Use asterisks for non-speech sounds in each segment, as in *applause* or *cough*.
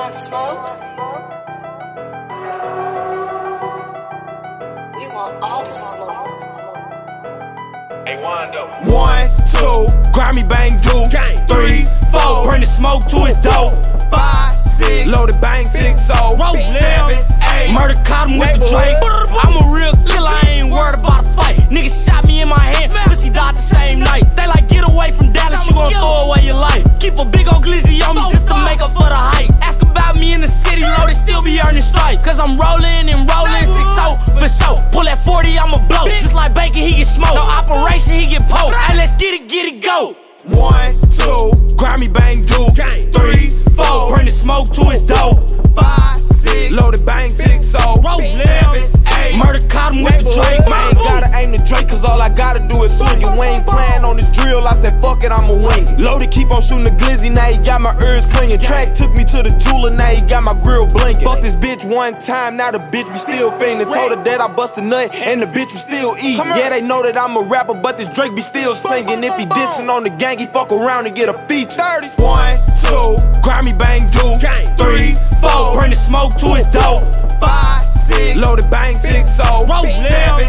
want smoke? We want all the smoke. Hey, Wando. One, two, Grammy bang do. Three, four, bring the smoke to his dope. Five, six, loaded bang six, so roll seven, eight. Murder caught him with the Drake. I'm a real killer, I ain't worried about a fight. Niggas shot me in my hand, pussy died the same night. They like get away from Dallas, you gon' throw away be earning. Cause I'm rolling and rolling, 6 for sure. Pull that 40, I'ma blow. Just like bacon, he get smoked. No operation, he get poked. Hey, let's get it, get it, go. One, two, Grammy bang do. Three, four, bring the smoke to his dope. Five, six, loaded bang six, so oh. roll seven, eight. Murder caught him with the Drake. Man, gotta aim the Drake, cause all I gotta do is swing you. We ain't playing on this I said fuck it, I'ma wing it. Loaded, keep on shooting the glizzy, now he got my ears clinging. Track took me to the jeweler, now he got my grill blinking. Fuck this bitch one time, now the bitch be still fiending. Told her that I bust a nut, and the bitch was still eating. Yeah, they know that I'm a rapper, but this Drake be still singing. If he dissing on the gang, he fuck around and get a feature. One, two, Grammy bang do. Three, four, bring the smoke to his dope. Five, six, loaded bang six, so roll seven.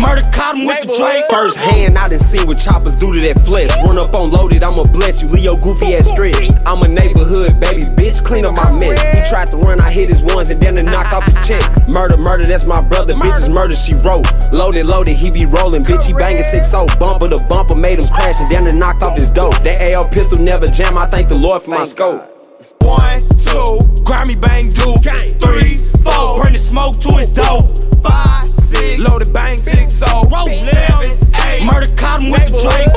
Murder caught him with the Drake. First hand, I done seen what choppers do to that flesh. Run up on loaded, I'ma bless you. Leo goofy ass stretch. I'm a neighborhood baby, bitch. Clean up my mess. He tried to run, I hit his ones and then I knocked off his check. *laughs* Murder, murder, that's my brother. Bitches murder, she wrote. Loaded, loaded, he be rolling. Bitch, he banging 6 Bumper to bumper, made him crash and then I knocked off his dope. That AR pistol never jam. I thank the Lord for my scope. One, two, Grammy bang do. Eight. Murder caught him with the Drake.